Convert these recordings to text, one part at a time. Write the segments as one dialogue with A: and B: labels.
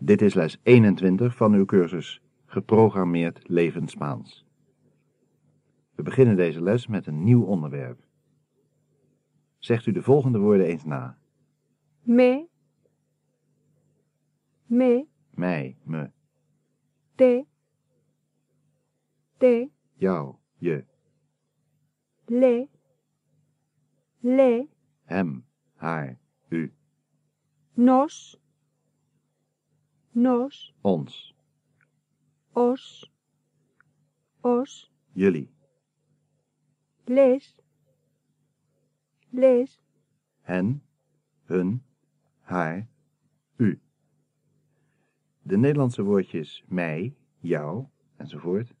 A: Dit is les 21 van uw cursus Geprogrammeerd Levend Spaans. We beginnen deze les met een nieuw onderwerp. Zegt u de volgende woorden eens na.
B: me, me,
A: Mij, me,
B: te, te,
A: jou, je,
B: le, le,
A: hem, haar, u,
B: nos, nos,
A: ons,
B: os, os,
A: jullie,
B: les, les,
A: hen, hun, haar, u. De Nederlandse woordjes mij, jou, enzovoort.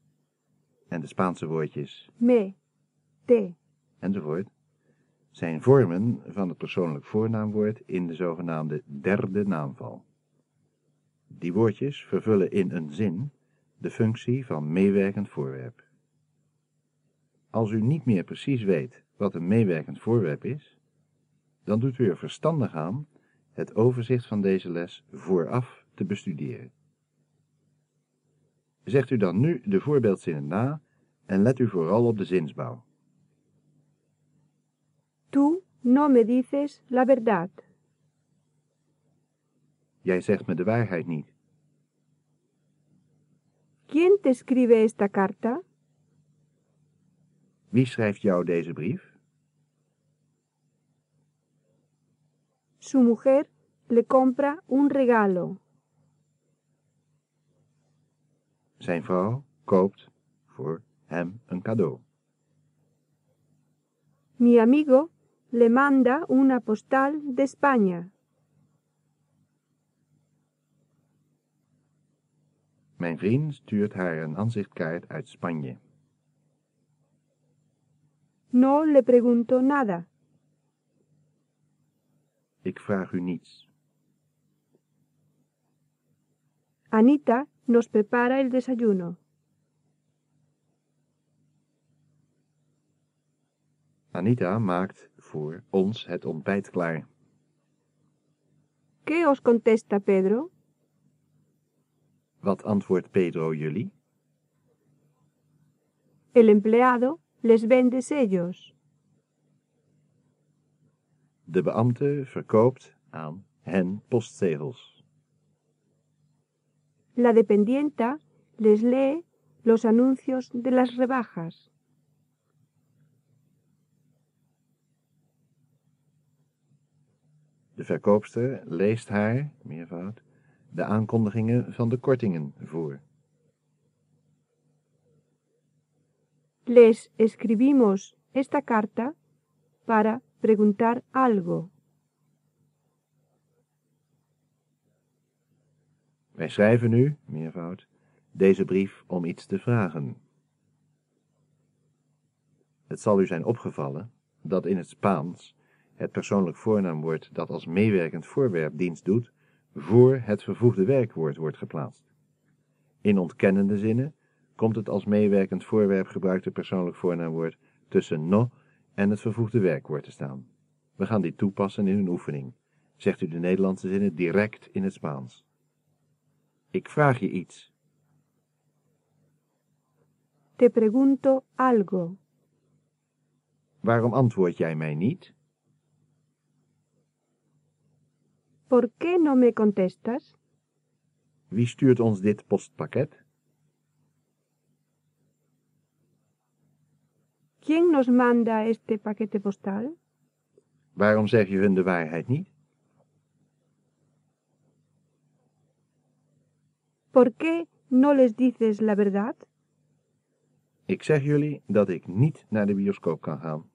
A: En de Spaanse woordjes
B: me, te,
A: enzovoort, zijn vormen van het persoonlijk voornaamwoord in de zogenaamde derde naamval. Die woordjes vervullen in een zin de functie van meewerkend voorwerp. Als u niet meer precies weet wat een meewerkend voorwerp is, dan doet u er verstandig aan het overzicht van deze les vooraf te bestuderen. Zegt u dan nu de voorbeeldzinnen na en let u vooral op de zinsbouw.
B: tú no me dices la verdad.
A: Jij zegt me de waarheid niet.
B: ¿Quién te escribe esta carta?
A: Wie schrijft jou deze brief?
B: Su mujer le compra un regalo.
A: Zijn vrouw koopt voor hem een cadeau.
B: Mi amigo le manda una postal de España.
A: Mijn vriend stuurt haar een aanzichtkaart uit Spanje.
B: No le pregunto nada.
A: Ik vraag u niets.
B: Anita nos prepara el desayuno.
A: Anita maakt voor ons het ontbijt klaar.
B: ¿Qué os contesta Pedro?
A: Wat antwoordt Pedro jullie?
B: El empleado les vende sellos.
A: De beambte verkoopt aan hen postzegels.
B: La dependienta les lee los anuncios de las rebajas.
A: De verkoopster leest haar, meervoud, de aankondigingen van de kortingen voor.
B: Les escribimos esta carta para preguntar algo.
A: Wij schrijven u, meervoud, deze brief om iets te vragen. Het zal u zijn opgevallen dat in het Spaans het persoonlijk voornaamwoord dat als meewerkend voorwerp dienst doet, voor het vervoegde werkwoord wordt geplaatst. In ontkennende zinnen komt het als meewerkend voorwerp gebruikte persoonlijk voornaamwoord tussen no en het vervoegde werkwoord te staan. We gaan dit toepassen in een oefening. Zegt u de Nederlandse zinnen direct in het Spaans. Ik vraag je iets.
B: Te pregunto algo.
A: Waarom antwoord jij mij niet?
B: ¿Por qué no me contestas?
A: Wie stuurt ons dit postpakket?
B: ¿Quién nos manda este paquete postal?
A: Waarom zeg je hun de waarheid niet?
B: ¿Por qué no les dices la verdad?
A: Ik zeg jullie dat ik niet naar de bioscoop kan gaan.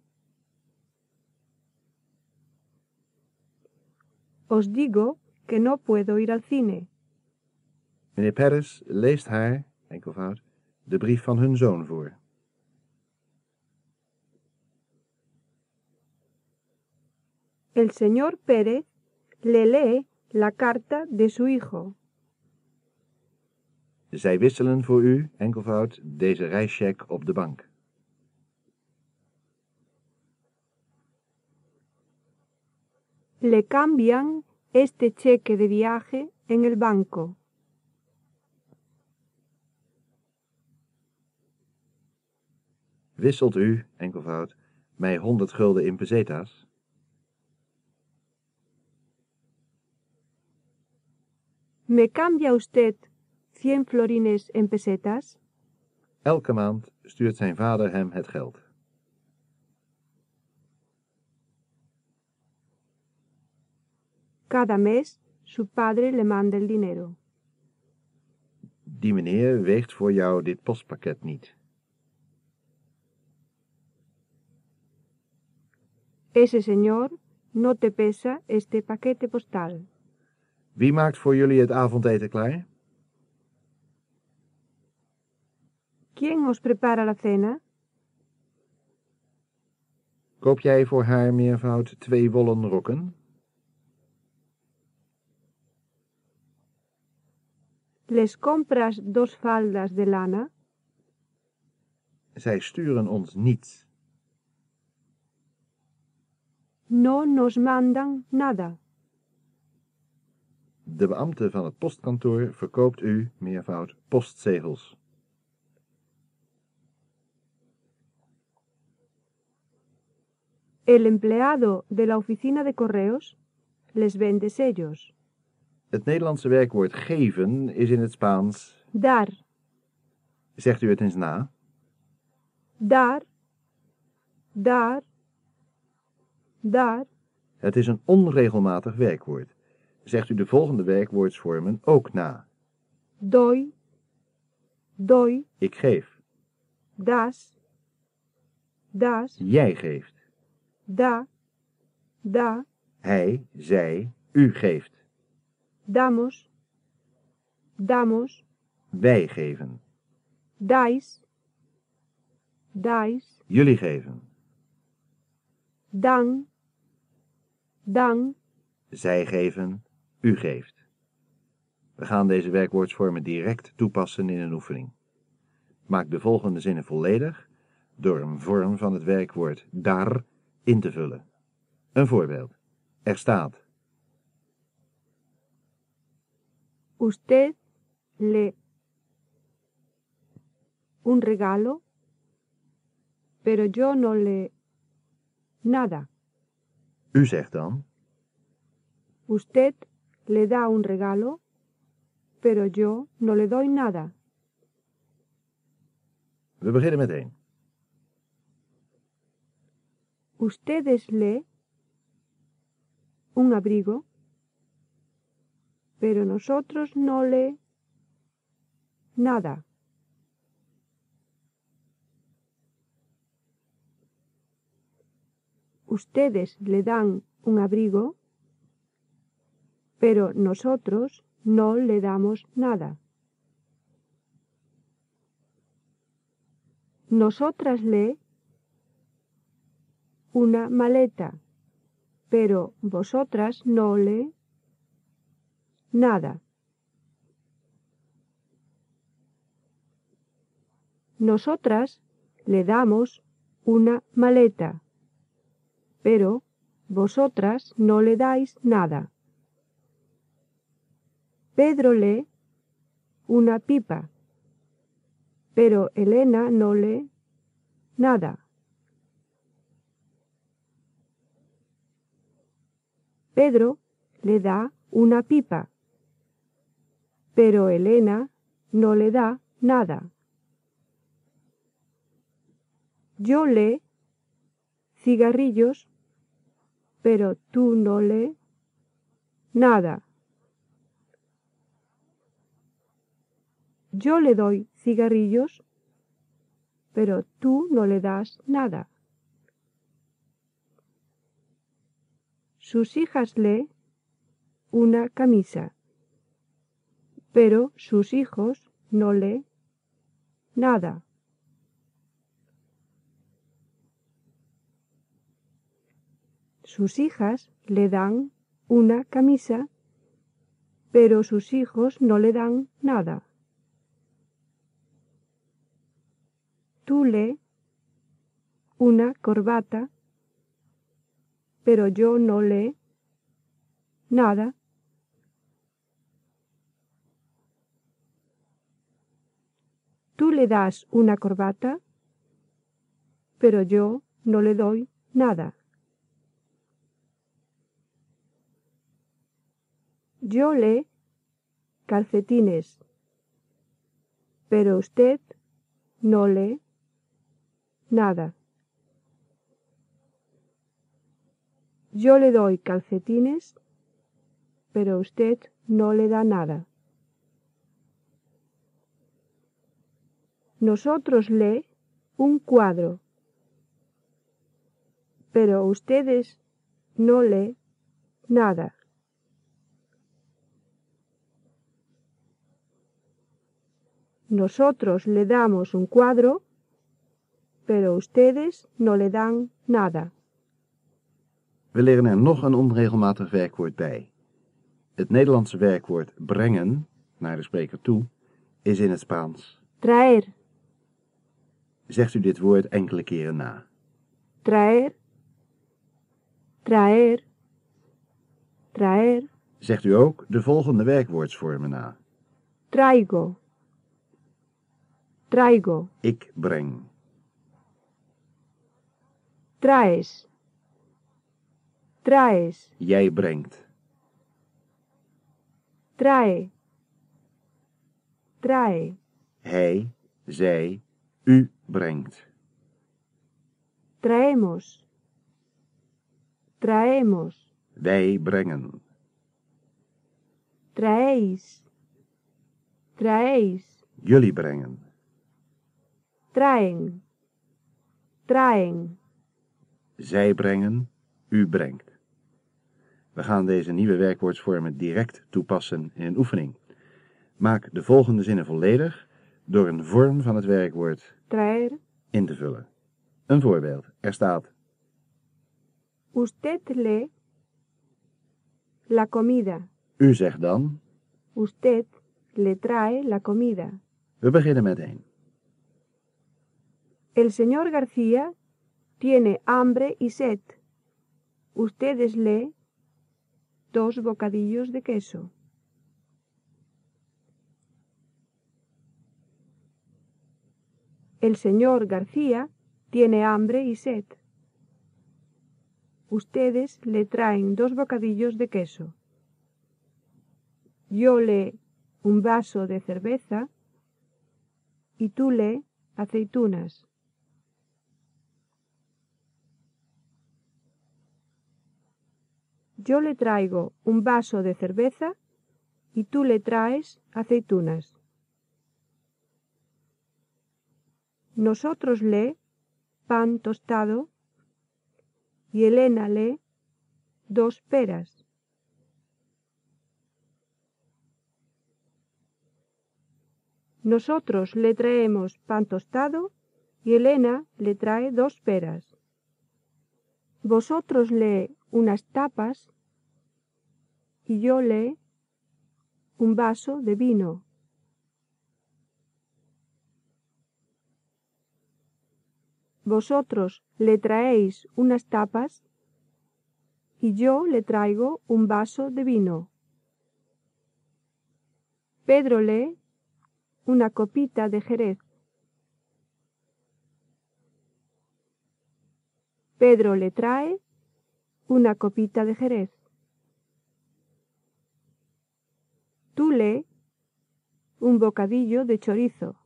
B: Os digo que no puedo ir al cine.
A: Meneer Perez leest haar, enkelvoud, de brief van hun zoon voor.
B: El señor Pérez le lee la carta de su hijo.
A: Zij wisselen voor u, enkelvoud, deze reischeck op de bank.
B: Le cambian este cheque de viaje en el banco.
A: Wisselt u, enkelvoud, mij honderd gulden in pesetas?
B: ¿Me cambia usted cien florines en pesetas?
A: Elke maand stuurt zijn vader hem het geld.
B: Cada mes su padre le manda el dinero.
A: Die meneer weegt voor jou dit postpakket niet.
B: Ese señor no te pesa este paquete postal.
A: Wie maakt voor jullie het avondeten klaar?
B: ¿Quién os prepara la cena?
A: Koop jij voor haar meervoud twee wollen rokken?
B: ¿Les compras dos faldas de lana?
A: Zij sturen ons niets.
B: No nos mandan nada.
A: De beambte van het postkantoor verkoopt u, meervoud, postzegels.
B: El empleado de la oficina de correos les vende sellos.
A: Het Nederlandse werkwoord geven is in het Spaans.
B: Dar,
A: Zegt u het eens na?
B: dar, dar, dar.
A: Het is een onregelmatig werkwoord. Zegt u de volgende werkwoordsvormen ook na.
B: Doy, doy,
A: Ik geef.
B: das, das,
A: Jij geeft.
B: da, da,
A: Hij, zij, u geeft.
B: Damos, damos,
A: Wij geven.
B: dais, dais,
A: Jullie geven.
B: dan, dan,
A: Zij geven. U geeft. We gaan deze werkwoordsvormen direct toepassen in een oefening. Maak de volgende zinnen volledig door een vorm van het werkwoord dar in te vullen. Een voorbeeld. Er staat
B: usted le un regalo, pero yo no le nada.
A: U zegt dan
B: Usted le da un regalo, pero yo no le doy nada.
A: We beginnen met één.
B: Ustedes le un abrigo, pero nosotros no le nada. Ustedes le dan un abrigo, pero nosotros no le damos nada. Nosotras le una maleta, pero vosotras no le nada. Nosotras le damos una maleta, pero vosotras no le dais nada. Pedro le una pipa, pero Elena no le nada. Pedro le da una pipa, pero Elena no le da nada. Yo le cigarrillos, pero tú no le nada. Yo le doy cigarrillos, pero tú no le das nada. Sus hijas le una camisa, pero sus hijos no le nada. Sus hijas le dan una camisa, pero sus hijos no le dan nada. Tú le una corbata, pero yo no le nada. Le das una corbata, pero yo no le doy nada. Yo le calcetines, pero usted no le nada. Yo le doy calcetines, pero usted no le da nada. Nosotros le un cuadro, pero ustedes no le nada. Nosotros le damos un cuadro, pero ustedes no le dan nada.
A: We leren er nog een onregelmatig werkwoord bij. Het Nederlandse werkwoord brengen, naar de spreker toe, is in het Spaans.
B: Traer,
A: Zegt u dit woord enkele keren na.
B: traer, traer, traer,
A: Zegt u ook de volgende werkwoordsvormen na.
B: traigo, traigo,
A: Ik breng,
B: traes, traes,
A: jij brengt,
B: trae, trae,
A: hij, zij, u brengt.
B: traemos, traemos,
A: Wij brengen.
B: traéis, traéis,
A: Jullie brengen.
B: traen, traen.
A: Zij brengen. U brengt. We gaan deze nieuwe werkwoordsvormen direct toepassen in een oefening. Maak de volgende zinnen volledig door een vorm van het werkwoord
B: Traer,
A: in te vullen. Een voorbeeld. Er staat
B: usted le la comida.
A: U zegt dan.
B: Usted le trae la comida.
A: We beginnen met één.
B: El señor García tiene hambre y sed. Ustedes le dos bocadillos de queso. El señor García tiene hambre y sed. Ustedes le traen dos bocadillos de queso. Yo le un vaso de cerveza y tú le aceitunas. Yo le traigo un vaso de cerveza y tú le traes aceitunas. Nosotros le pan tostado y Elena le dos peras. Nosotros le traemos pan tostado y Elena le trae dos peras. Vosotros le unas tapas y yo le un vaso de vino. Vosotros le traéis unas tapas y yo le traigo un vaso de vino. Pedro le una copita de jerez. Pedro le trae una copita de jerez. Tú le un bocadillo de chorizo.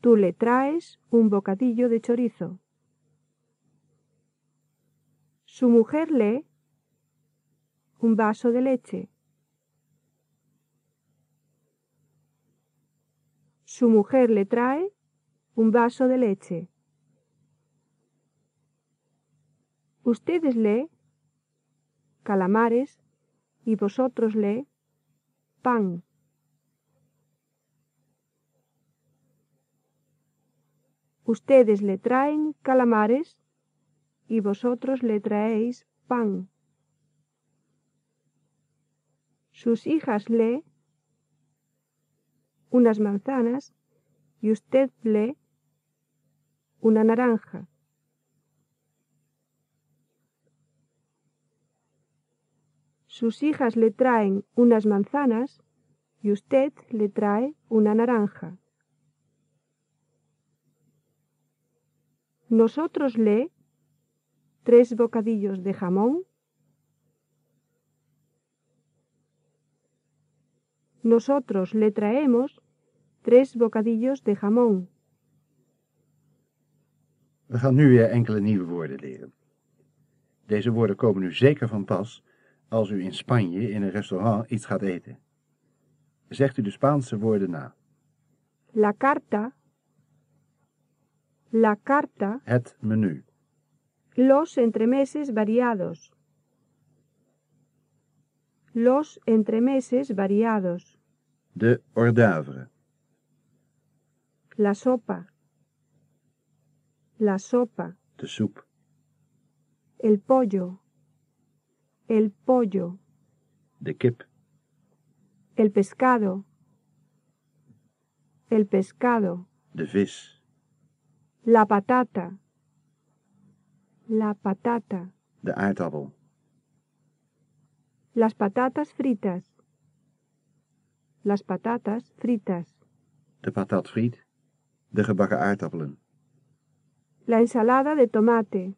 B: Tú le traes un bocadillo de chorizo. Su mujer le un vaso de leche. Su mujer le trae un vaso de leche. Ustedes le calamares y vosotros le pan. Ustedes le traen calamares y vosotros le traéis pan. Sus hijas le unas manzanas y usted le una naranja. Sus hijas le traen unas manzanas y usted le trae una naranja. Nosotros le tres bocadillos de jamón. Nosotros le traemos tres bocadillos de jamón.
A: We gaan nu weer enkele nieuwe woorden leren. Deze woorden komen u zeker van pas als u in Spanje in een restaurant iets gaat eten. Zegt u de Spaanse woorden na.
B: La carta. La carta.
A: Het menu.
B: Los entremeses variados. Los entremeses variados.
A: De hors d'oeuvre.
B: La sopa. La sopa.
A: De soep.
B: El pollo. El pollo.
A: De kip.
B: El pescado. El pescado.
A: De vis.
B: La patata. La patata.
A: De aardappel.
B: Las patatas fritas. Las patatas fritas.
A: De patatfriet. De gebakken aardappelen.
B: La ensalada de tomate.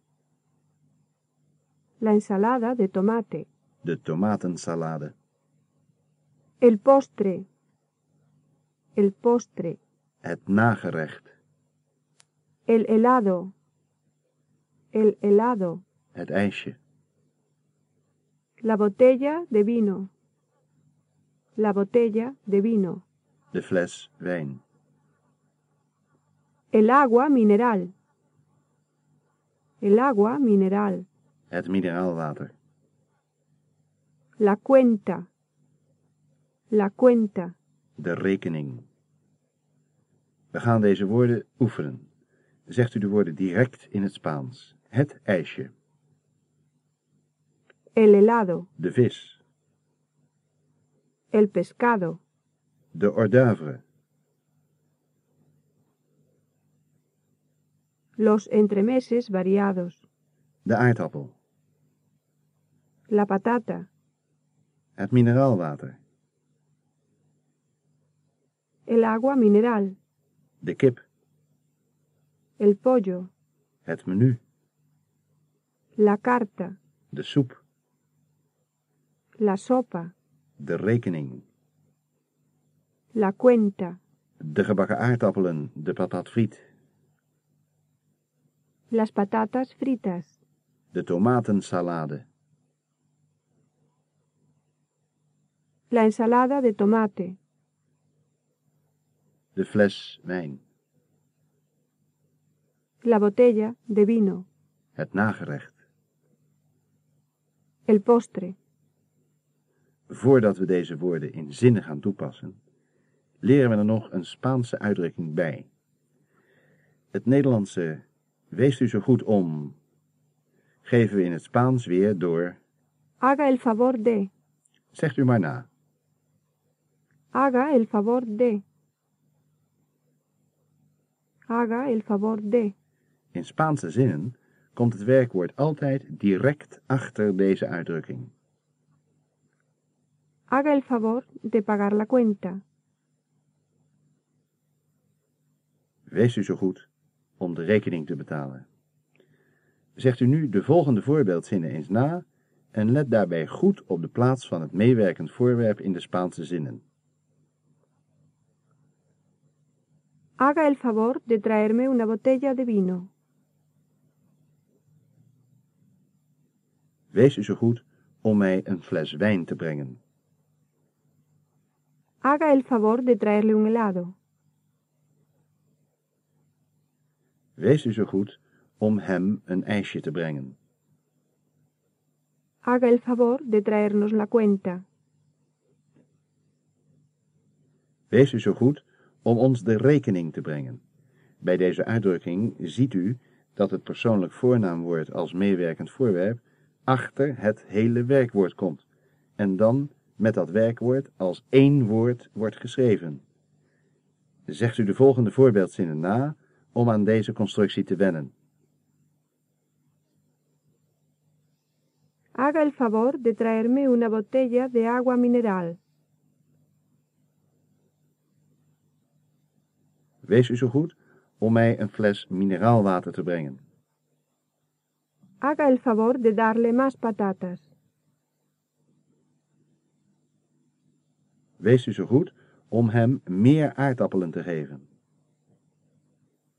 B: La ensalada de tomate.
A: De tomatensalade.
B: El postre. El postre.
A: Het nagerecht.
B: El helado. El helado.
A: Het ijsje.
B: La botella de vino. La botella de vino.
A: De fles wijn.
B: El agua mineral. El agua mineral.
A: Het mineraalwater.
B: La cuenta. La cuenta.
A: De rekening. We gaan deze woorden oefenen. Zegt u de woorden direct in het Spaans. Het ijsje.
B: El helado.
A: De vis.
B: El pescado.
A: De hors d'oeuvre.
B: Los entremeses variados.
A: De aardappel.
B: La patata.
A: Het mineraalwater.
B: El agua mineral.
A: De kip.
B: El pollo.
A: Het menu.
B: La carta.
A: De soep.
B: La sopa.
A: De rekening.
B: La cuenta.
A: De gebakken aardappelen. De patatfriet.
B: Las patatas fritas.
A: De tomatensalade.
B: La ensalada de tomate.
A: De fles wijn.
B: La botella de vino.
A: Het nagerecht.
B: El postre.
A: Voordat we deze woorden in zinnen gaan toepassen, leren we er nog een Spaanse uitdrukking bij. Het Nederlandse wees u zo goed om geven we in het Spaans weer door
B: Haga el favor de.
A: Zegt u maar na.
B: Haga el favor de. Haga el favor de.
A: In Spaanse zinnen komt het werkwoord altijd direct achter deze uitdrukking.
B: Haga el favor de pagar la cuenta.
A: Wees u zo goed om de rekening te betalen. Zegt u nu de volgende voorbeeldzinnen eens na en let daarbij goed op de plaats van het meewerkend voorwerp in de Spaanse zinnen.
B: Haga el favor de traerme una botella de vino.
A: Wees u zo goed om mij een fles wijn te brengen.
B: Haga el favor de traerle un helado.
A: Wees u zo goed om hem een ijsje te brengen.
B: Haga el favor de traernos la cuenta.
A: Wees u zo goed om ons de rekening te brengen. Bij deze uitdrukking ziet u dat het persoonlijk voornaamwoord als meewerkend voorwerp achter het hele werkwoord komt en dan met dat werkwoord als één woord wordt geschreven. Zegt u de volgende voorbeeldzinnen na om aan deze constructie te wennen.
B: Haga el favor de traerme una botella de agua mineral.
A: Wees u zo goed om mij een fles mineraalwater te brengen.
B: Haga el favor de darle más patatas.
A: Wees u zo goed om hem meer aardappelen te geven.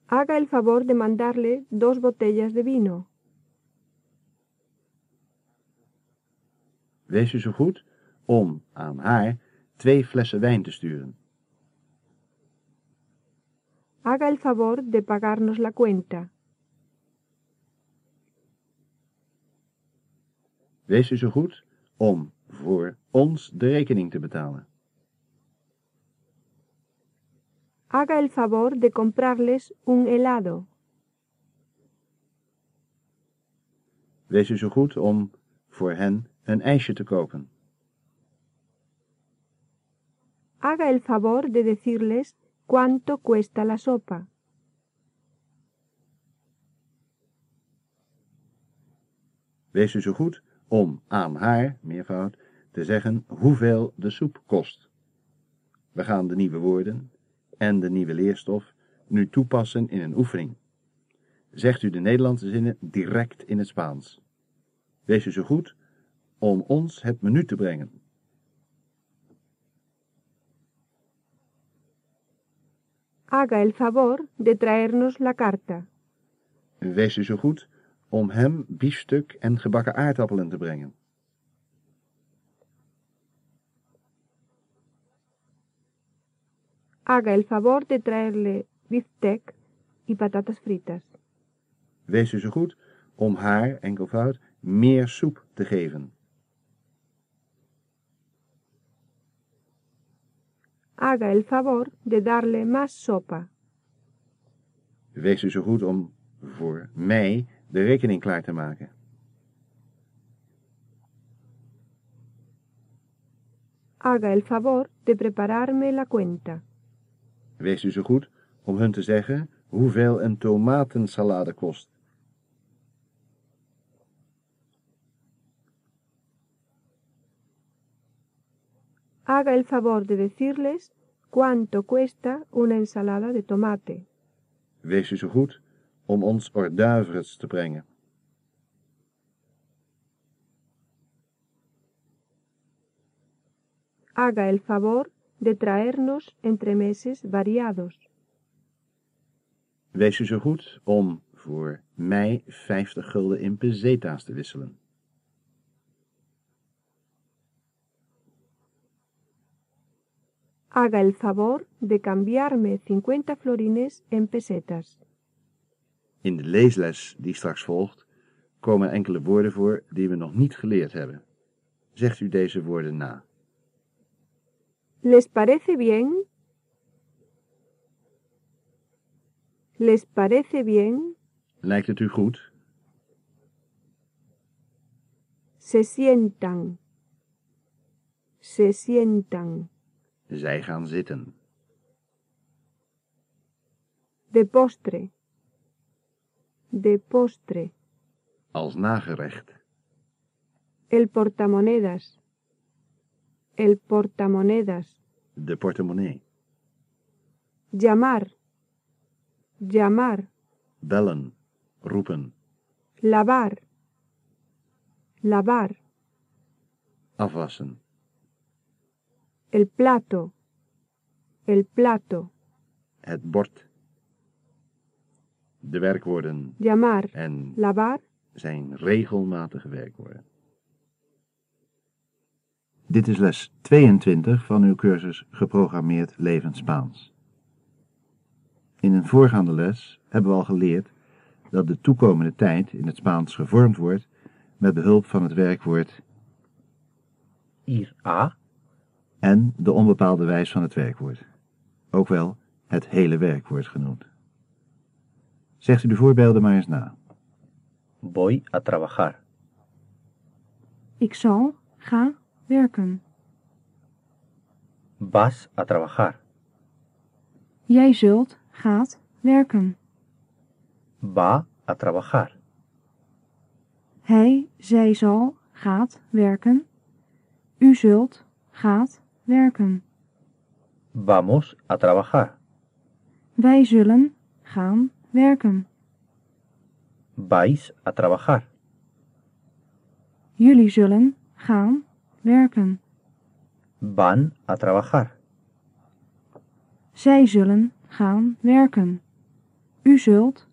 B: Haga el favor de mandarle dos botellas de vino.
A: Wees u zo goed om aan haar twee flessen wijn te sturen.
B: Haga el favor de pagarnos la cuenta.
A: Wees u zo goed om voor ons de rekening te betalen.
B: Haga el favor de comprarles un helado.
A: Wees u zo goed om voor hen een ijsje te kopen.
B: Haga el favor de decirles cuánto cuesta la sopa.
A: Wees u zo goed om aan haar, meervoud, te zeggen hoeveel de soep kost. We gaan de nieuwe woorden en de nieuwe leerstof nu toepassen in een oefening. Zegt u de Nederlandse zinnen direct in het Spaans. Wees u zo goed om ons het menu te brengen.
B: Haga el favor de traernos la carta.
A: Wees u zo goed om hem biefstuk en gebakken aardappelen te brengen.
B: Haga el favor de traerle biftec y patatas fritas.
A: Wees u zo goed om haar, enkelvoud, meer soep te geven.
B: Haga el favor de darle más sopa.
A: Wees u zo goed om voor mij de rekening klaar te maken.
B: Haga el favor de prepararme la cuenta.
A: Wees u zo goed om hun te zeggen hoeveel een tomatensalade kost.
B: Haga el favor de decirles cuánto cuesta una ensalada de tomate.
A: Wees u zo goed om ons d'oeuvres te brengen.
B: Haga el favor de traernos entremeses variados.
A: Wees u zo goed om voor mij 50 gulden in peseta's te wisselen.
B: Haga el favor de cambiarme 50 florines en pesetas.
A: In de leesles die straks volgt komen enkele woorden voor die we nog niet geleerd hebben. Zegt u deze woorden na.
B: ¿Les parece bien? ¿Les parece bien?
A: Lijkt het u goed?
B: Se sientan. Se sientan.
A: Zij gaan zitten.
B: De postre. De postre.
A: Als nagerecht.
B: El portamonedas. El portamonedas.
A: De portemonnee.
B: Llamar. Llamar.
A: Bellen. Roepen.
B: Lavar. Lavar.
A: Afwassen.
B: El plato. El plato.
A: Het bord. De werkwoorden
B: Llamar.
A: en
B: Lavar.
A: zijn regelmatige werkwoorden. Dit is les 22 van uw cursus Geprogrammeerd Levend Spaans. In een voorgaande les hebben we al geleerd dat de toekomende tijd in het Spaans gevormd wordt met behulp van het werkwoord
C: ir a,
A: en de onbepaalde wijs van het werkwoord, ook wel het hele werkwoord genoemd. Zegt u de voorbeelden maar eens na.
C: voy a trabajar,
B: Ik zal, ga, werken.
C: vas a trabajar,
B: Jij zult, gaat, werken.
C: va a trabajar,
B: Hij, zij zal, gaat, werken. U zult, gaat, werken.
C: vamos a trabajar,
D: Wij zullen gaan werken.
C: Vais a trabajar.
D: Jullie zullen gaan werken.
C: Van a trabajar.
D: Zij zullen gaan werken. U zult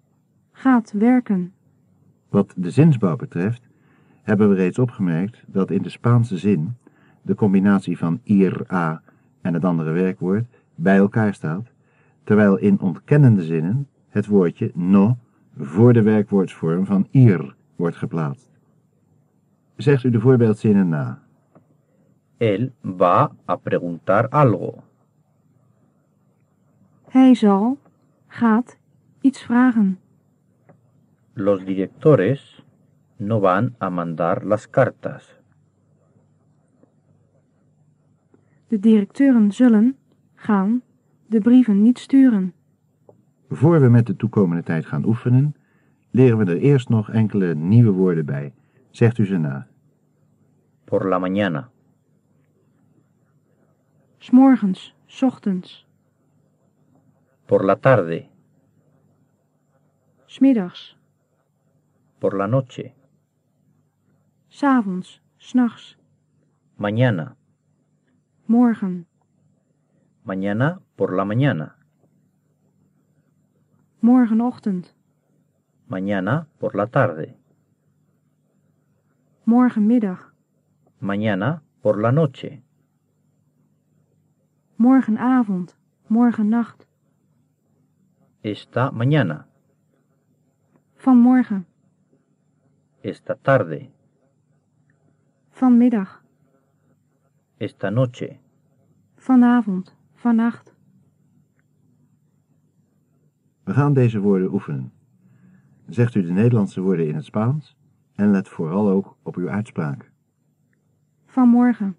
D: gaat werken.
A: Wat de zinsbouw betreft, hebben we reeds opgemerkt dat in de Spaanse zin de combinatie van ir, a en het andere werkwoord bij elkaar staat, terwijl in ontkennende zinnen het woordje no voor de werkwoordsvorm van ir wordt geplaatst. Zegt u de voorbeeldzinnen na.
C: Él va a preguntar algo.
D: Hij zal gaat iets vragen.
C: Los directores no van a mandar las cartas.
D: De directeuren zullen gaan de brieven niet sturen.
A: Voor we met de toekomende tijd gaan oefenen, leren we er eerst nog enkele nieuwe woorden bij. Zegt u ze na.
C: Por la mañana.
D: S'morgens, 's ochtends,
C: Por la tarde.
D: 'smiddags,
C: Por la noche.
D: 's'avonds, 's'nachts,
C: Mañana.
D: morgen,
C: Mañana por la mañana.
D: Morgenochtend,
C: Mañana por la tarde.
D: morgenmiddag,
C: Mañana por la noche.
D: morgenavond, morgennacht,
C: Esta mañana.
D: vanmorgen,
C: Esta tarde.
D: vanmiddag,
C: Esta noche.
D: vanavond, vannacht.
A: We gaan deze woorden oefenen. Zegt u de Nederlandse woorden in het Spaans en let vooral ook op uw uitspraak.
D: Vanmorgen,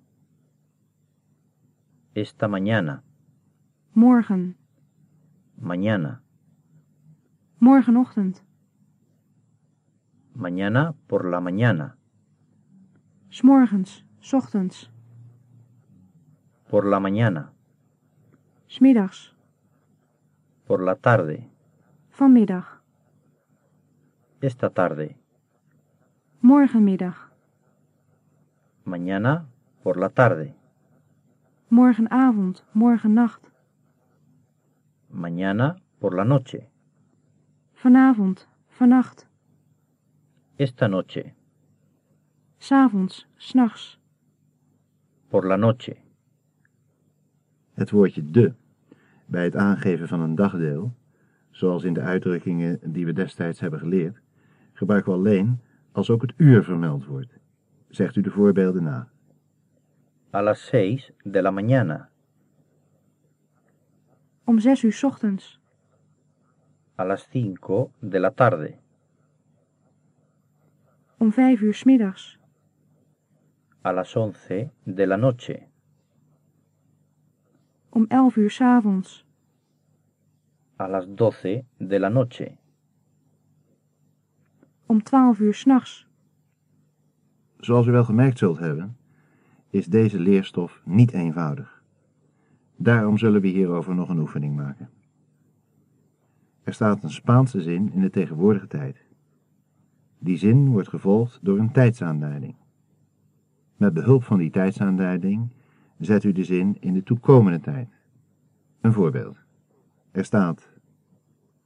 C: Esta mañana.
D: morgen,
C: Mañana.
D: morgenochtend,
C: Mañana por la mañana.
D: s'morgens, 's ochtends,
C: Por la mañana.
D: 'smiddags,
C: Por la tarde.
D: Vanmiddag,
C: Esta tarde.
D: morgenmiddag,
C: Mañana por la tarde.
D: morgenavond, morgennacht,
C: Mañana por la noche.
D: vanavond, vannacht,
C: Esta noche.
D: s'avonds, 's'nachts,
C: Por la noche.
A: Het woordje de bij het aangeven van een dagdeel, zoals in de uitdrukkingen die we destijds hebben geleerd, gebruiken we alleen als ook het uur vermeld wordt. Zegt u de voorbeelden na.
C: A las seis de la mañana.
D: om zes uur 's ochtends,
C: A las cinco de la tarde.
D: om vijf uur 's middags,
C: A las once de la noche.
D: om elf uur 's avonds,
C: A las doce de la noche.
D: om twaalf uur 's nachts.
A: Zoals u wel gemerkt zult hebben, is deze leerstof niet eenvoudig. Daarom zullen we hierover nog een oefening maken. Er staat een Spaanse zin in de tegenwoordige tijd. Die zin wordt gevolgd door een tijdsaanduiding. Met behulp van die tijdsaanduiding zet u de zin in de toekomende tijd. Een voorbeeld. Er staat,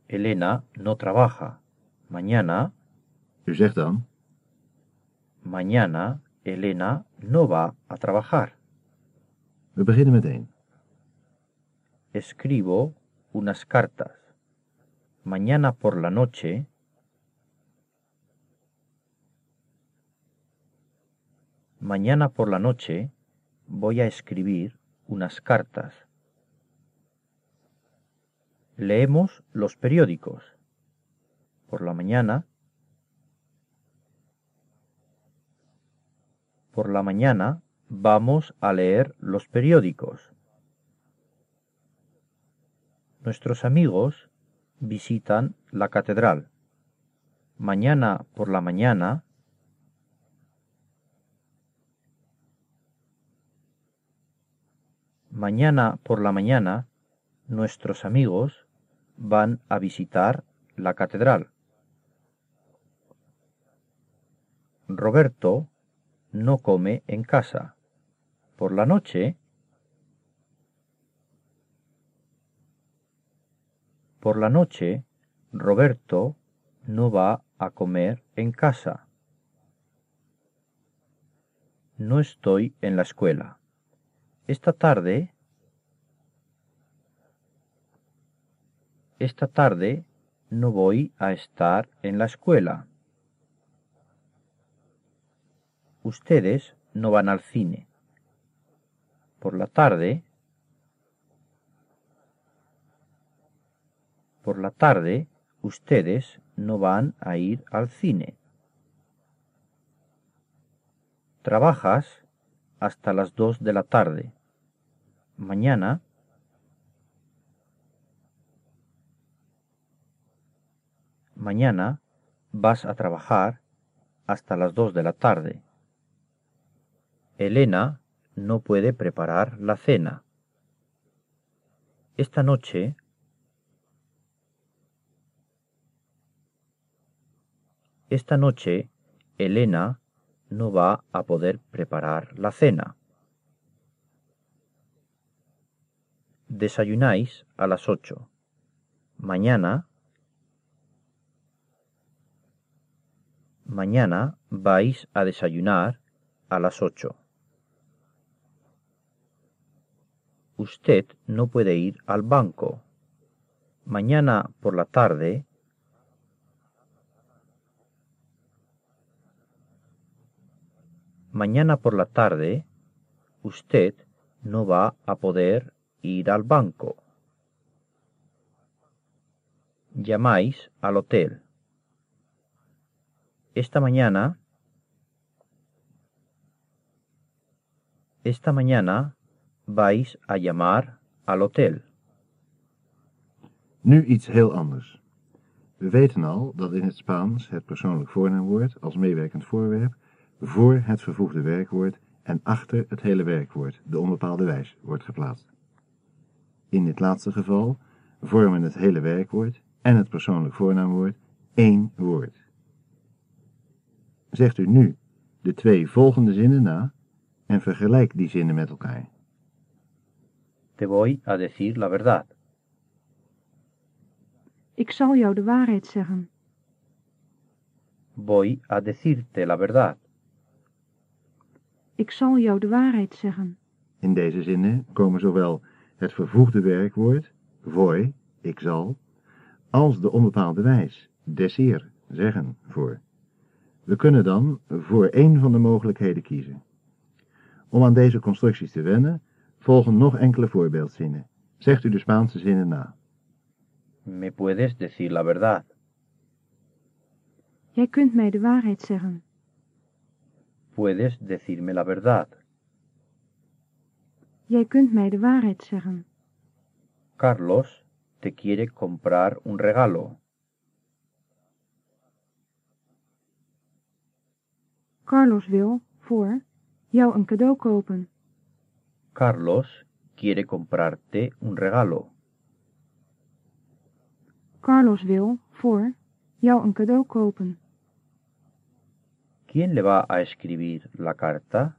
C: Elena no trabaja. Mañana,
A: u zegt dan,
C: mañana Elena no va a trabajar.
A: we beginnen meteen.
C: Escribo unas cartas. Mañana por la noche Mañana por la noche voy a escribir unas cartas. Leemos los periódicos. Por la mañana Por la mañana vamos a leer los periódicos. Nuestros amigos visitan la catedral. Mañana por la mañana Mañana por la mañana nuestros amigos van a visitar la catedral. Roberto no come en casa. Por la noche, por la noche, Roberto no va a comer en casa. No estoy en la escuela. Esta tarde, esta tarde no voy a estar en la escuela. Ustedes no van al cine. Por la tarde, por la tarde, ustedes no van a ir al cine. Trabajas hasta las dos de la tarde. Mañana mañana vas a trabajar hasta las dos de la tarde. Elena no puede preparar la cena. Esta noche esta noche Elena no va a poder preparar la cena. Desayunáis a las ocho. Mañana mañana vais a desayunar a las ocho. Usted no puede ir al banco. Mañana por la tarde mañana por la tarde usted no va a poder ir al banco. Llamáis al hotel. Esta mañana, esta mañana vais a llamar al hotel.
A: Nu iets heel anders. We weten al dat in het Spaans het persoonlijk voornaamwoord als meewerkend voorwerp voor het vervoegde werkwoord en achter het hele werkwoord, de onbepaalde wijs, wordt geplaatst. In dit laatste geval vormen het hele werkwoord en het persoonlijk voornaamwoord één woord. Zegt u nu de twee volgende zinnen na en vergelijk die zinnen met elkaar.
C: Te voy a decir la verdad.
D: Ik zal jou de waarheid zeggen.
C: Voy a decirte la verdad.
D: Ik zal jou de waarheid zeggen.
A: In deze zinnen komen zowel het vervoegde werkwoord, voy, ik zal, als de onbepaalde wijs, decir, zeggen, voor. We kunnen dan voor één van de mogelijkheden kiezen. Om aan deze constructies te wennen, volgen nog enkele voorbeeldzinnen. Zegt u de Spaanse zinnen na.
C: Me puedes decir la verdad.
D: Jij kunt mij de waarheid zeggen.
C: Puedes decirme la verdad.
D: Jij kunt mij de waarheid zeggen.
C: Carlos te quiere comprar un regalo.
D: Carlos wil, voor, jou een cadeau kopen.
C: Carlos quiere comprarte un regalo.
D: Carlos wil, voor, jou een cadeau kopen.
C: ¿Quién le va a escribir la carta?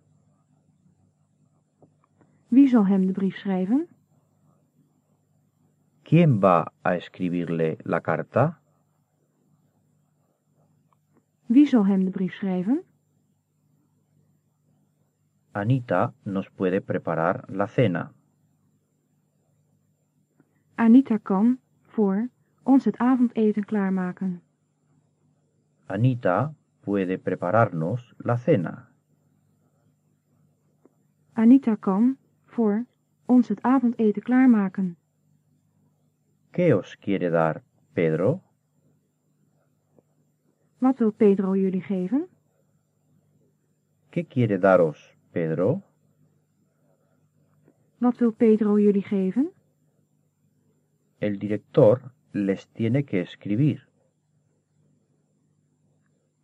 D: Wie zal hem de brief schrijven?
C: ¿Quién va a escribirle la carta?
D: Wie zal hem de brief schrijven?
C: Anita nos puede preparar la cena.
D: Anita kan, voor, ons het avondeten klaarmaken.
C: Anita puede prepararnos la cena.
D: Anita kan, voor, ons het avondeten klaarmaken.
C: ¿Qué os quiere dar Pedro?
D: Wat wil Pedro jullie geven?
C: ¿Qué quiere daros Pedro?
D: Wat wil Pedro jullie geven?
C: El director les tiene que escribir.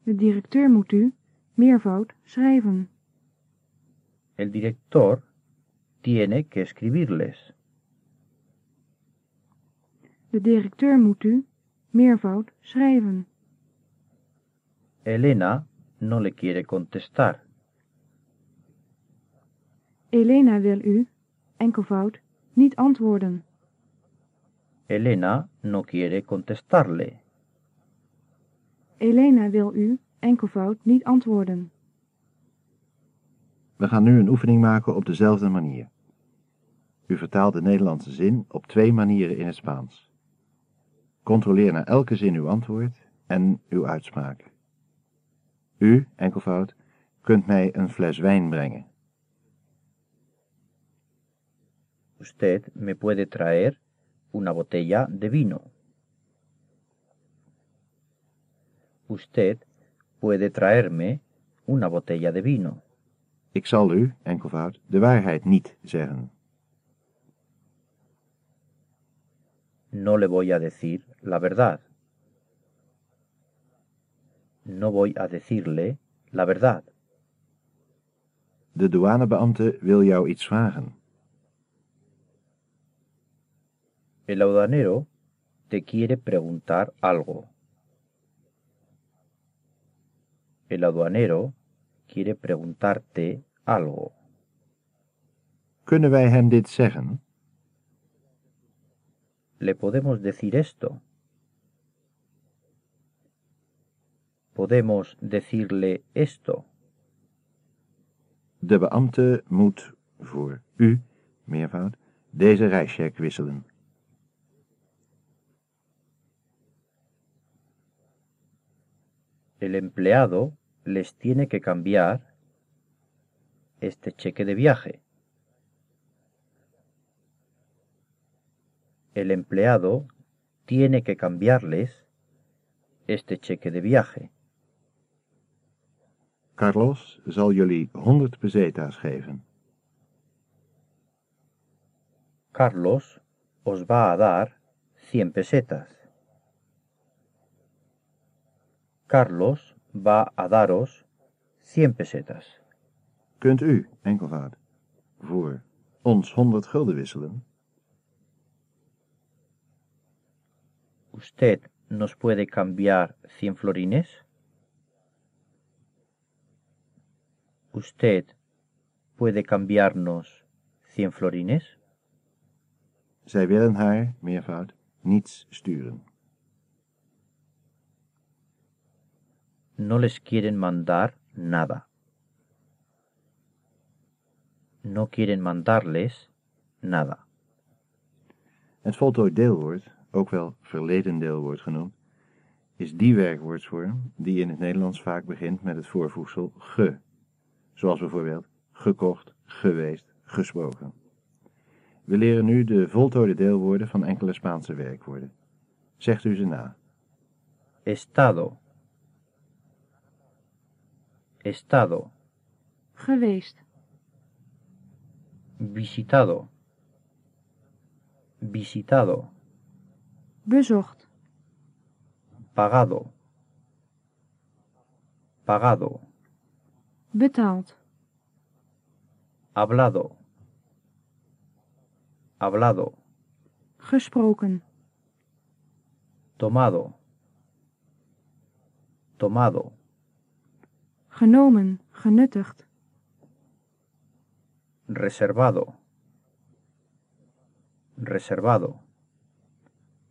D: De directeur moet u, meervoud, schrijven.
C: El director tiene que escribirles.
B: De directeur moet u, meervoud, schrijven.
C: Elena no le quiere contestar.
B: Elena wil u, enkelvoud, niet antwoorden.
C: Elena no quiere contestarle.
B: Elena wil u, enkelvoud, niet antwoorden.
A: We gaan nu een oefening maken op dezelfde manier. U vertaalt de Nederlandse zin op twee manieren in het Spaans. Controleer na elke zin uw antwoord en uw uitspraak. U, enkelvoud, kunt mij een fles wijn brengen.
C: Usted me puede traer una botella de vino. Usted puede traerme una botella de vino.
A: Ik zal u, enkelvoud, de waarheid niet zeggen.
C: No le voy a decir la verdad. No voy a decirle la verdad.
A: De douanebeambte wil jou iets vragen.
C: El aduanero te quiere preguntar algo. El aduanero quiere preguntarte algo.
A: Kunnen wij hem dit zeggen?
C: ¿Le podemos decir esto? ¿Podemos decirle esto?
A: De beambte moet voor u, meervoud, deze reischeck wisselen.
C: El empleado les tiene que cambiar este cheque de viaje. El empleado tiene que cambiarles este cheque de viaje.
A: Carlos zal jullie 100 pesetas geven.
C: Carlos os va a dar 100 pesetas. Carlos va a daros 100 pesetas.
A: Kunt u, enkelvoud, voor ons 100 gulden wisselen?
C: ¿Usted nos puede cambiar 100 florines? ¿Usted puede cambiarnos 100 florines?
A: Zij willen haar, meervoud, niets sturen.
C: No les quieren mandar nada. No quieren mandarles nada.
A: Het voltooid deelwoord, ook wel verleden deelwoord genoemd, is die werkwoordsvorm die in het Nederlands vaak begint met het voorvoegsel ge, zoals bijvoorbeeld gekocht, geweest, gesproken. We leren nu de voltooide deelwoorden van enkele Spaanse werkwoorden. Zegt u ze na.
C: Estado. Estado.
B: Geweest.
C: Visitado. Visitado.
B: Bezocht.
C: Pagado. Pagado.
B: Betaald.
C: Hablado. Hablado.
B: Gesproken.
C: Tomado. Tomado.
B: Genomen. Genuttigd.
C: Reservado. Reservado.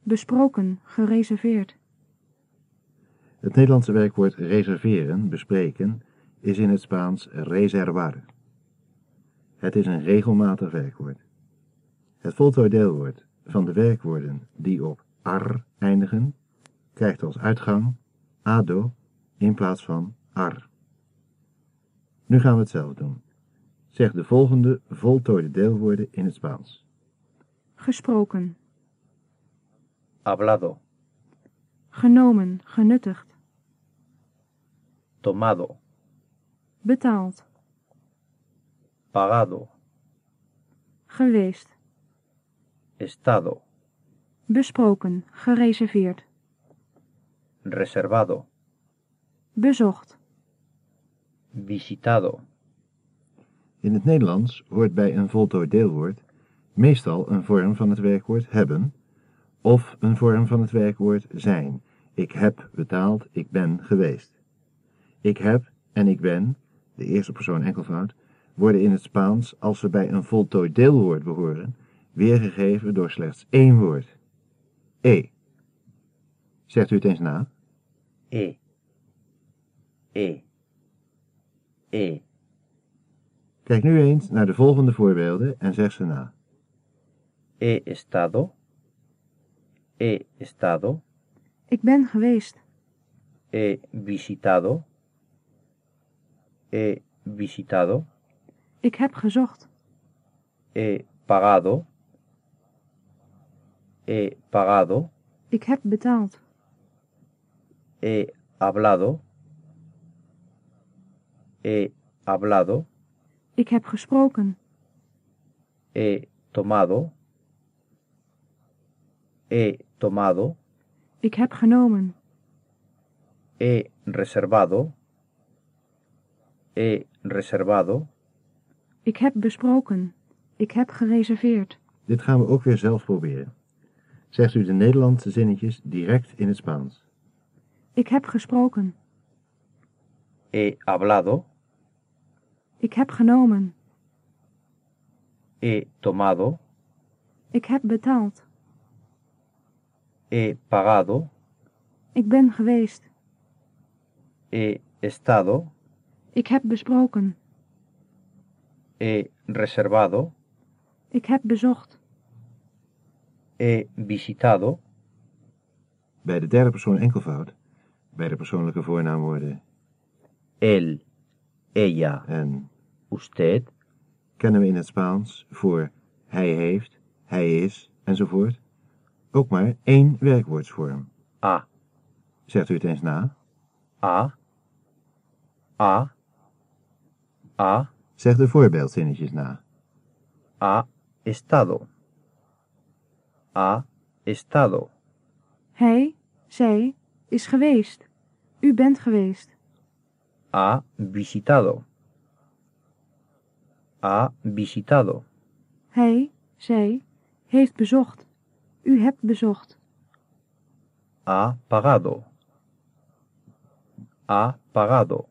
B: Besproken. Gereserveerd.
A: Het Nederlandse werkwoord reserveren, bespreken, is in het Spaans reservar. Het is een regelmatig werkwoord. Het voltooid deelwoord van de werkwoorden die op ar eindigen, krijgt als uitgang ado in plaats van ar. Nu gaan we het zelf doen. Zeg de volgende voltooide deelwoorden in het Spaans.
B: Gesproken.
C: Hablado.
B: Genomen. Genuttigd.
C: Tomado.
B: Betaald.
C: Pagado.
B: Geweest.
C: Estado.
B: Besproken. Gereserveerd.
C: Reservado.
B: Bezocht.
C: Visitado.
A: In het Nederlands hoort bij een voltooid deelwoord meestal een vorm van het werkwoord hebben of een vorm van het werkwoord zijn. Ik heb betaald, ik ben geweest. Ik heb en ik ben, de eerste persoon enkelvoud, worden in het Spaans, als ze bij een voltooid deelwoord behoren, weergegeven door slechts één woord. E. Zegt u het eens na?
C: E. E. E.
A: Kijk nu eens naar de volgende voorbeelden en zeg ze na.
C: He estado. He estado.
D: Ik ben geweest.
C: He visitado. He visitado.
D: Ik heb gezocht.
C: He pagado. He pagado.
D: Ik heb betaald.
C: He hablado. He hablado.
D: Ik heb gesproken.
C: He tomado. He tomado.
D: Ik heb genomen.
C: He reservado. He reservado.
D: Ik heb besproken. Ik heb gereserveerd.
A: Dit gaan we ook weer zelf proberen. Zegt u de Nederlandse zinnetjes direct in het Spaans.
D: Ik heb gesproken.
C: He hablado.
D: Ik heb genomen.
C: He tomado.
D: Ik heb betaald.
C: He pagado.
D: Ik ben geweest.
C: He estado.
D: Ik heb besproken.
C: He reservado.
D: Ik heb bezocht.
C: He visitado.
A: Bij de derde persoon enkelvoud, bij de persoonlijke voornaamwoorden
C: Él. Ella.
A: en
C: Usted.
A: kennen we in het Spaans voor hij heeft, hij is enzovoort ook maar één werkwoordsvorm.
C: A.
A: Zegt u het eens na?
C: A. A. A.
A: Zeg de voorbeeldzinnetjes na.
C: Ha estado. Ha estado.
D: Hij, zij, is geweest. U bent geweest.
C: Ha visitado. Ha visitado.
D: Hij, zij, heeft bezocht. U hebt bezocht.
C: Ha pagado. Ha pagado.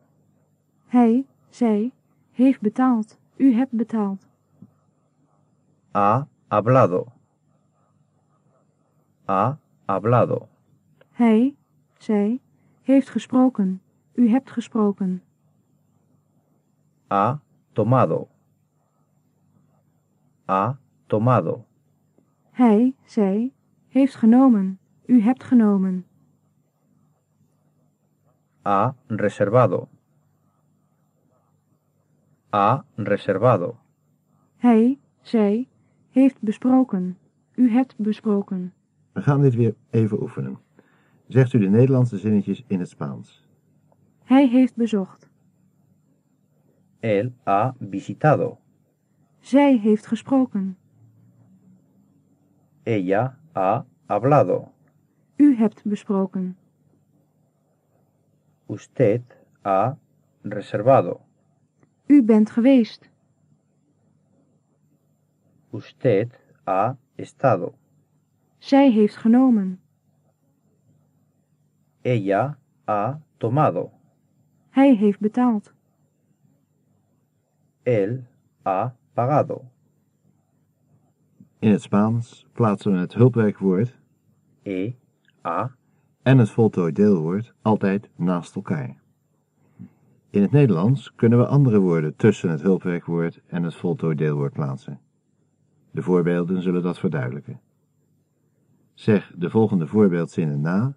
D: Hij, zij, heeft betaald. U hebt betaald.
C: Ha hablado. Ha hablado.
D: Hij, zij, heeft gesproken. U hebt gesproken.
C: Ha tomado. Ha tomado.
D: Hij, zij, heeft genomen. U hebt genomen.
C: Ha reservado. Ha reservado.
D: Hij, zij, heeft besproken. U hebt besproken.
A: We gaan dit weer even oefenen. Zegt u de Nederlandse zinnetjes in het Spaans.
D: Hij heeft bezocht.
C: Él ha visitado.
D: Zij heeft gesproken.
C: Ella ha hablado.
D: U hebt besproken.
C: Usted ha reservado.
D: U bent geweest.
C: Usted ha estado.
D: Zij heeft genomen.
C: Ella ha tomado.
D: Hij heeft betaald.
C: Él ha pagado.
A: In het Spaans plaatsen we het hulpwerkwoord
C: E ha
A: en het voltooid deelwoord altijd naast elkaar. In het Nederlands kunnen we andere woorden tussen het hulpwerkwoord en het voltooid deelwoord plaatsen. De voorbeelden zullen dat verduidelijken. Zeg de volgende voorbeeldzinnen na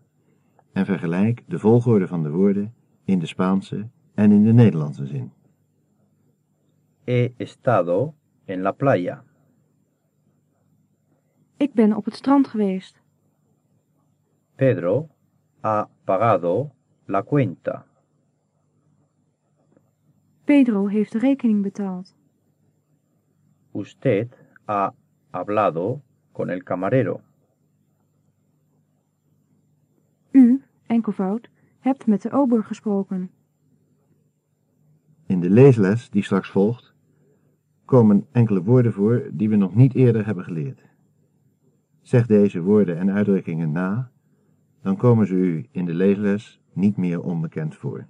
A: en vergelijk de volgorde van de woorden in de Spaanse en in de Nederlandse zin.
C: he estado en la playa.
D: Ik ben op het strand geweest.
C: Pedro ha pagado la cuenta.
D: Pedro heeft de rekening betaald.
C: Usted ha hablado con el camarero.
D: U, enkelvoud, hebt met de ober gesproken.
A: In de leesles die straks volgt, komen enkele woorden voor die we nog niet eerder hebben geleerd. Zeg deze woorden en uitdrukkingen na, dan komen ze u in de leesles niet meer onbekend voor.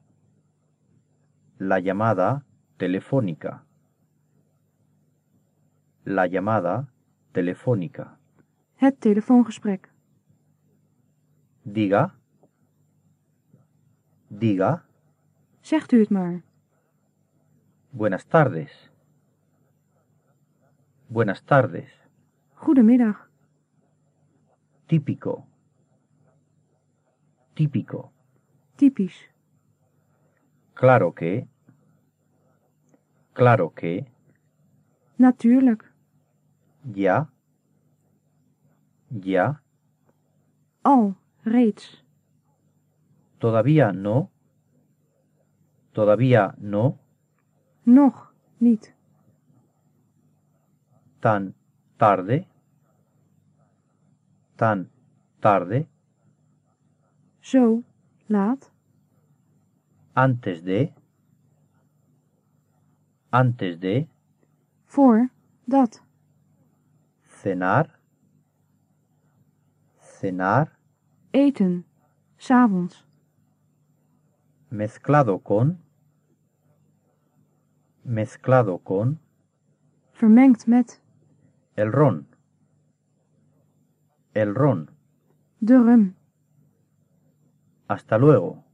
C: La llamada telefónica. La llamada telefónica.
D: Het telefoongesprek.
C: Diga. Diga.
D: Zegt u het maar.
C: Buenas tardes. Buenas tardes.
D: Goedemiddag.
C: Típico. Típico.
D: Typisch.
C: Claro que. Claro que.
D: Natuurlijk.
C: Ya. Ya.
D: Al. Reeds.
C: Todavía no. Todavía no.
D: Nog. Niet.
C: Tan tarde. Tan tarde.
D: Zo. Laat.
C: Antes de. Antes de.
D: Voor. Dat.
C: Cenar. Cenar.
D: Eten. S'avonds.
C: Mezclado con. Mezclado con.
D: Vermengd met.
C: El ron. El ron.
D: De rum.
C: Hasta luego.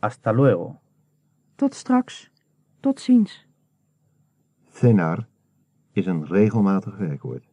C: Hasta luego.
D: Tot straks. Tot ziens.
A: Cenar is een regelmatig werkwoord.